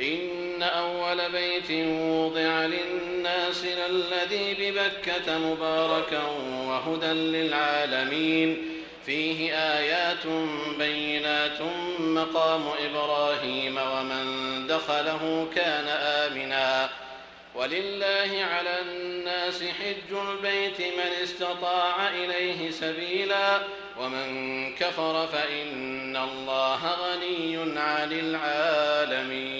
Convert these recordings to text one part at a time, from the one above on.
إن أول بيت وضع للناس للذي ببكة مباركا وهدى للعالمين. فيه آيات بينات مقام إبراهيم ومن دخله كان آمناً. ولله على الناس حج البيت من استطاع إليه سبيلا ومن كفر فإن الله غني عن العالمين.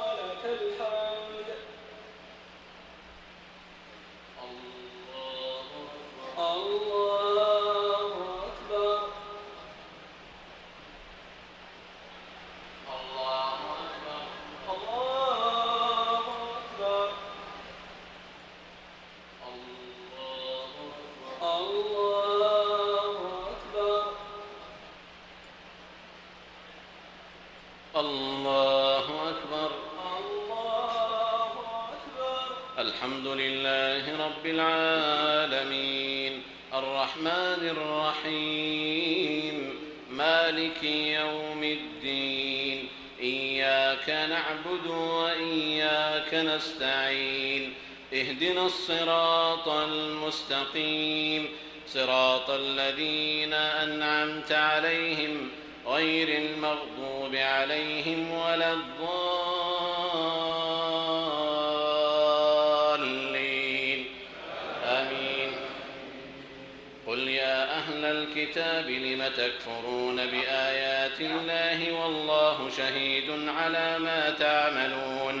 الصراط المستقيم. صراط الذين أنعمت عليهم غير المغضوب عليهم ولا الضالين. آمين. قل يا أهل الكتاب لم تكفرون بآيات الله والله شهيد على ما تعملون؟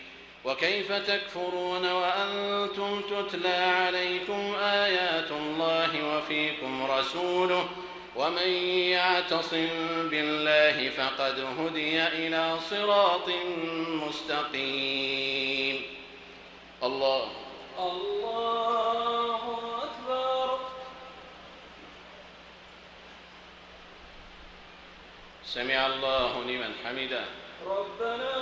وكيف تكفرون وأنتم تتلى عليكم آيات الله وفيكم رسوله ومن يعتصم بالله فقد هدي إلى صراط مستقيم. الله. الله أكبر. سمع الله لمن حمده. ربنا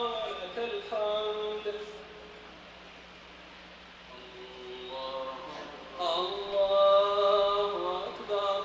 ولك الحمد الله أكبر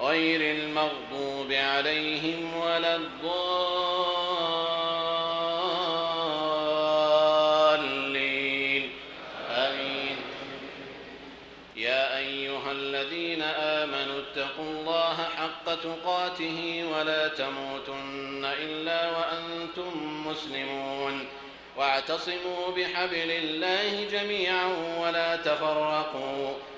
غير المغضوب عليهم ولا الضالين. آمين. يا أيها الذين آمنوا اتقوا الله حق تقاته ولا تموتن إلا وأنتم مسلمون. واعتصموا بحبل الله جميعا ولا تفرقوا.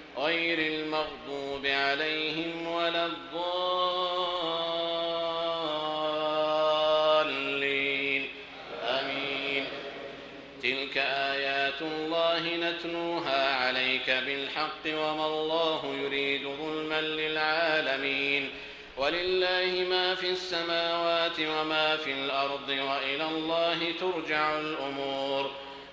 غير المغضوب عليهم ولا الضالين. آمين. تلك آيات الله نتلوها عليك بالحق وما الله يريد ظلما للعالمين. ولله ما في السماوات وما في الأرض وإلى الله ترجع الأمور.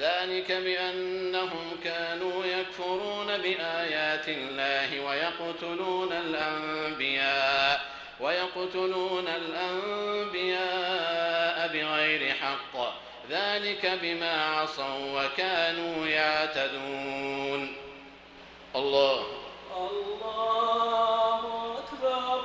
ذلك بأنهم كانوا يكفرون بآيات الله ويقتلون الأنبياء ويقتلون الأنبياء بغير حق. ذلك بما عصوا وكانوا يعتدون. الله. الله أكبر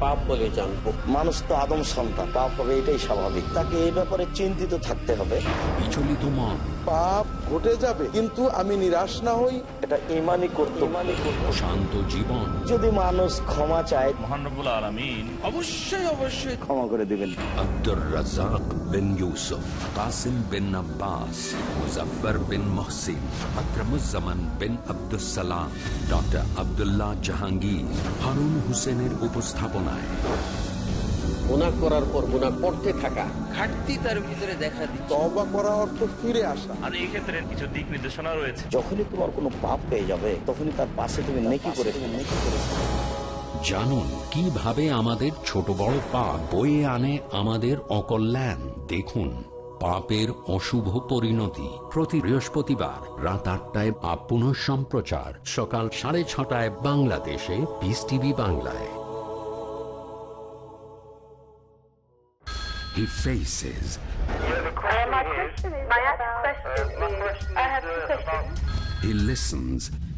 পাপ বলে জানব। মানুষ তো আদম সন্তান পাপ হবে এটাই স্বাভাবিক। তাকে এই ব্যাপারে চিন্তিত থাকতে হবে। বিচলিত মন। পাপ ঘটে যাবে কিন্তু আমি নিরাশ না হই। এটা ইমানই করতে মানে শান্ত জীবন। যদি মানুষ ক্ষমা চায় মহানবুল আলমিন অবশ্যই অবশ্যই ক্ষমা করে দেবেন। আব্দুর রাজাক বিন ইউসুফ কাসিম বিন আব্বাস মুজফর বিন মহসিন বিন আব্দুস সালাম ডক্টর আব্দুল্লাহ জাহাঙ্গীর হারুন হোসেনের উপস্থাপনায়। করার পর করতে থাকা। ঘাটতি তার ভিতরে দেখা দিচ্ছে। তবা করা অর্থ ফিরে আসা। আর এই ক্ষেত্রে কিছু দিক নির্দেশনা রয়েছে। যখনই তোমার কোনো পাপ পেয়ে যাবে তখনই তার পাশে তুমি নেকি করে নেকি করে জানুন কীভাবে আমাদের ছোট বড় পাপ বয়ে আনে আমাদের অকল্যাণ। দেখুন পাপের অশুভ পরিণতি। প্রতি বৃহস্পতিবার রাত আটটায় আপ পুনঃ সম্প্রচার সকাল সাড়ে ছটায় বাংলাদেশে পিস টিভি বাংলায়। He faces, he listens,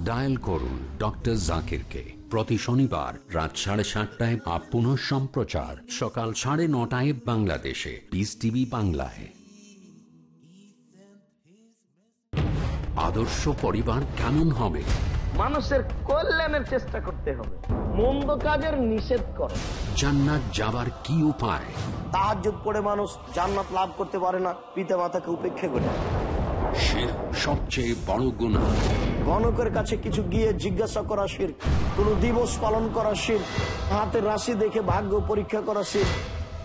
dial করুন ডক্টর জাকিরকে প্রতি শনিবার রাত সাড়ে সাতটায় আপ পুনঃ সম্প্রচার সকাল সাড়ে নটায় বাংলাদেশে। পিস টিভি বাংলায়। আদর্শ পরিবার কেমন হবে? মানুষের কল্যাণের চেষ্টা করতে হবে। মন্দ কাজের নিষেধ করে। জান্নাত যাবার কি উপায়? তাহাজ্জুদ করে মানুষ জান্নাত লাভ করতে পারে না পিতা মাতাকে উপেক্ষা করে। শিরক সবচেয়ে বড় গুনাহ। গণকের কাছে কিছু গিয়ে জিজ্ঞাসা করা শির। কোন দিবস পালন করা শির। হাতের রাশি দেখে ভাগ্য পরীক্ষা করা শির।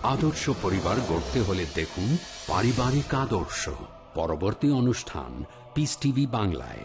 আদর্শ পরিবার গড়তে হলে দেখুন পারিবারিক আদর্শ। পরবর্তী অনুষ্ঠান পিস টিভি বাংলায়।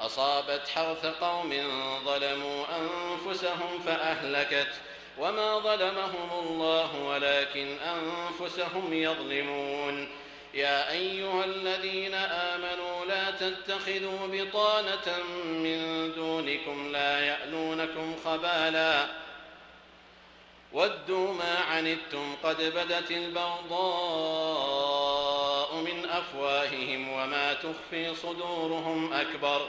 أصابت حرث قوم ظلموا أنفسهم فأهلكت. وما ظلمهم الله ولكن أنفسهم يظلمون. يا أيها الذين آمنوا لا تتخذوا بطانة من دونكم لا يألونكم خبالا. ودوا ما عنتم قد بدت البغضاء من أفواههم وما تخفي صدورهم أكبر.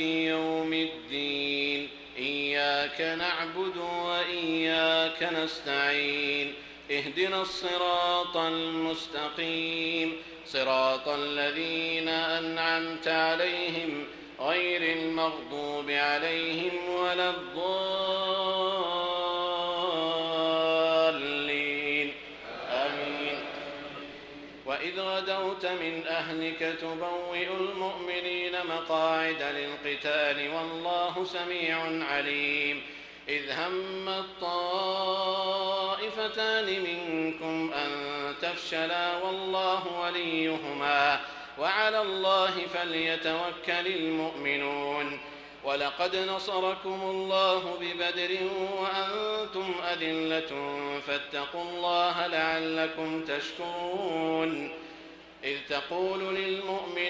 يوم الدين. إياك نعبد وإياك نستعين. اهدنا الصراط المستقيم. صراط الذين أنعمت عليهم غير المغضوب عليهم ولا الضالين. آمين. وإذ غدوت من أهلك تبوي مقاعد للقتال والله سميع عليم. إذ هم الطائفتان منكم أن تفشلا والله وليهما وعلى الله فليتوكل المؤمنون. ولقد نصركم الله ببدر وأنتم أذلة فاتقوا الله لعلكم تشكرون. إذ تقول للمؤمنين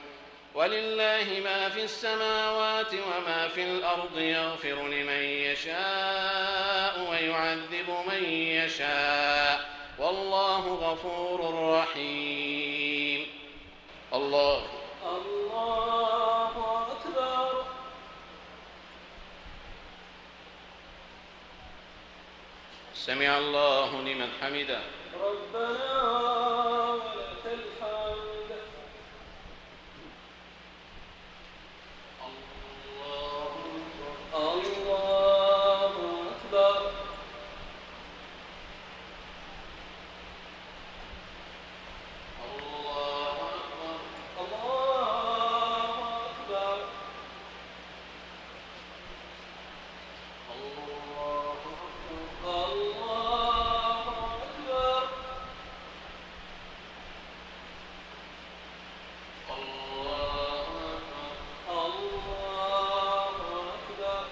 ولله ما في السماوات وما في الأرض يغفر لمن يشاء ويعذب من يشاء. والله غفور رحيم. الله. الله أكبر. سمع الله لمن حمده. ربنا ولك الحمد الله أكبر الله أكبر الله أكبر الله أكبر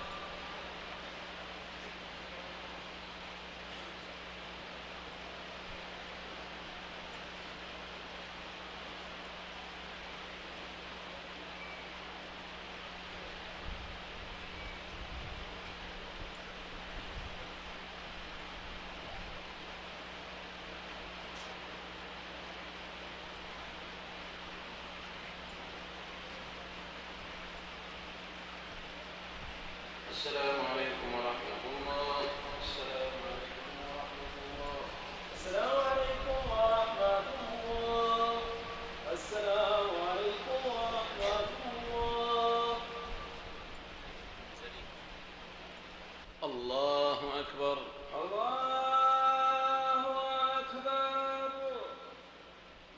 السلام عليكم ورحمة الله السلام عليكم ورحمة الله السلام عليكم ورحمة الله السلام عليكم ورحمة الله الله أكبر الله أكبر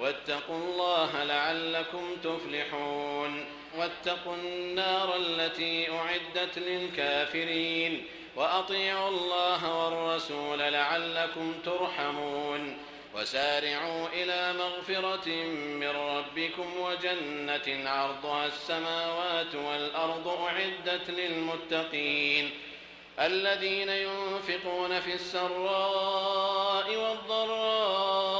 واتقوا الله لعلكم تفلحون. واتقوا النار التي أعدت للكافرين. وأطيعوا الله والرسول لعلكم ترحمون. وسارعوا إلى مغفرة من ربكم وجنة عرضها السماوات والأرض أعدت للمتقين. الذين ينفقون في السراء والضراء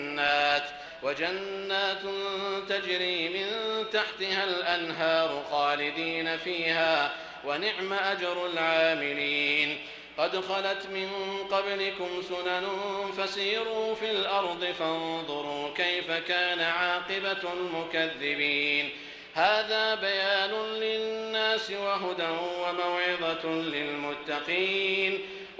وجنات تجري من تحتها الأنهار خالدين فيها ونعم أجر العاملين. قد خلت من قبلكم سنن فسيروا في الأرض فانظروا كيف كان عاقبة المكذبين. هذا بيان للناس وهدى وموعظة للمتقين.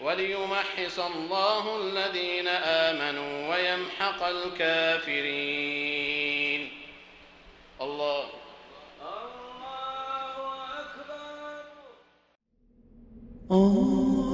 وليمحص الله الذين آمنوا ويمحق الكافرين. الله. الله أكبر. الله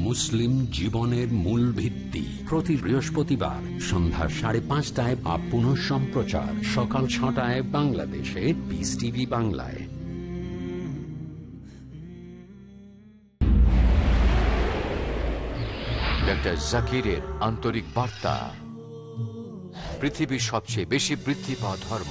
মুসলিম জীবনের মূল ভিত্তি। প্রতি বৃহস্পতিবার সন্ধ্যা সাড়ে পাঁচটায় বা পুনঃ সম্প্রচার। সকাল ছটায় বাংলাদেশে পিস টিভি বাংলায়। ডক্টর জাকিরের আন্তরিক বার্তা। পৃথিবীর সবচেয়ে বেশি বৃদ্ধি পাওয়া ধর্ম।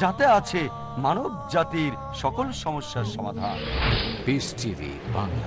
যাতে আছে মানব জাতির সকল সমস্যার সমাধান। বাংলা